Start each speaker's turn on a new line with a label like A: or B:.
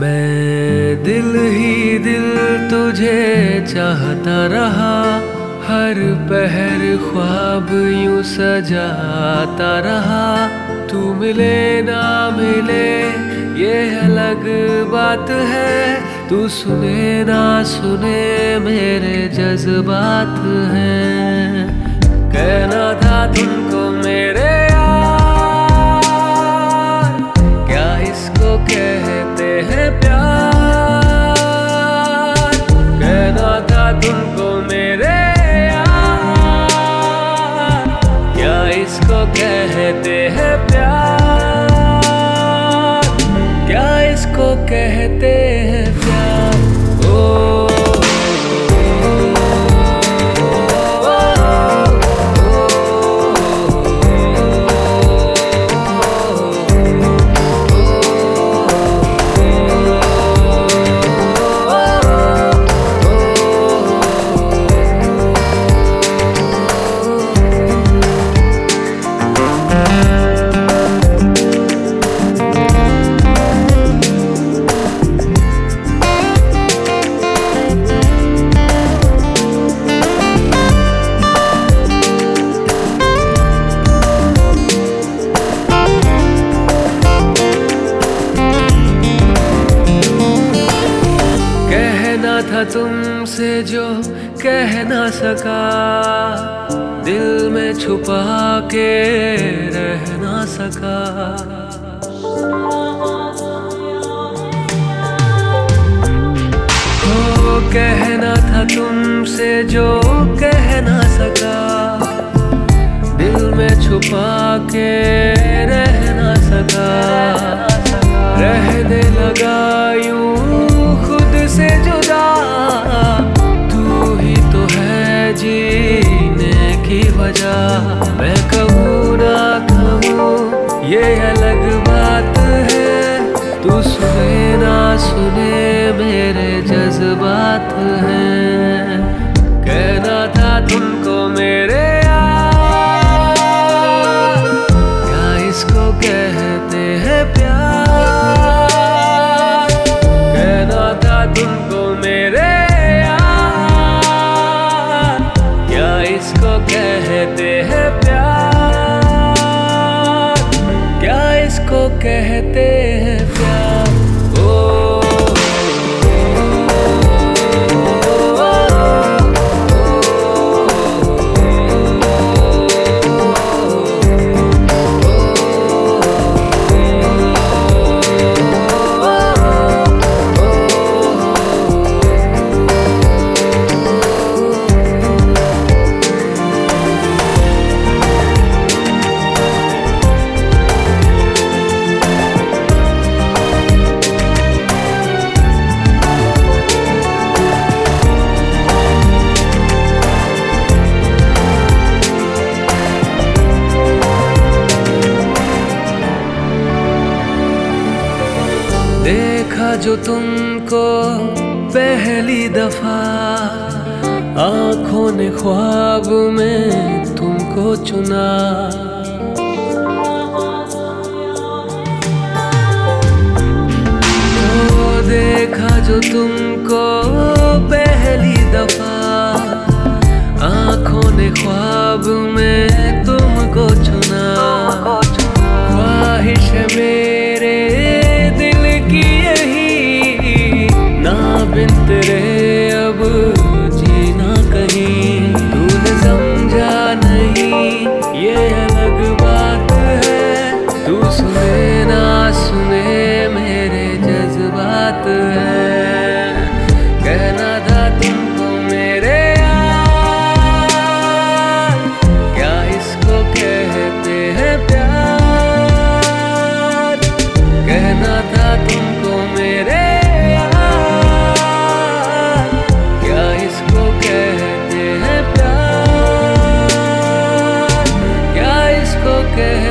A: मैं दिल ही दिल तुझे चाहता रहा, हर पहर ख्वाब यूँ सजाता रहा। तू मिले ना मिले, ये अलग बात है। तू सुने ना सुने, मेरे जज्बात हैं। कहना था तुमको मेरे तुमको कहते तुमसे जो कह ना सका, दिल में छुपा के रह ना सका। हो कहना था तुमसे जो कह ना सका, दिल में छुपा के सुने ना सुने मेरे जज्बात हैं। कहना था तुमको मेरे क्या इसको कहते हैं प्यार? कहना था तुमको मेरे क्या इसको कहते हैं प्यार? क्या इसको कहते जो तुमको पहली दफ़ा आँखों ने ख्वाब में तुमको चुना। तो देखा जो तुमको पहली दफ़ा आँखों ने ख्वाब में तुमको मेरे क्या इसको कहते हैं क्या इसको कहते